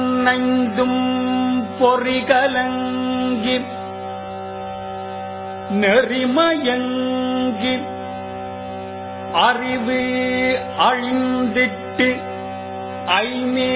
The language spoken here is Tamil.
புலனைந்தும் பொறிகலங்கி நெறிமயங்கி அறிவு அழிந்திட்டு ஐமே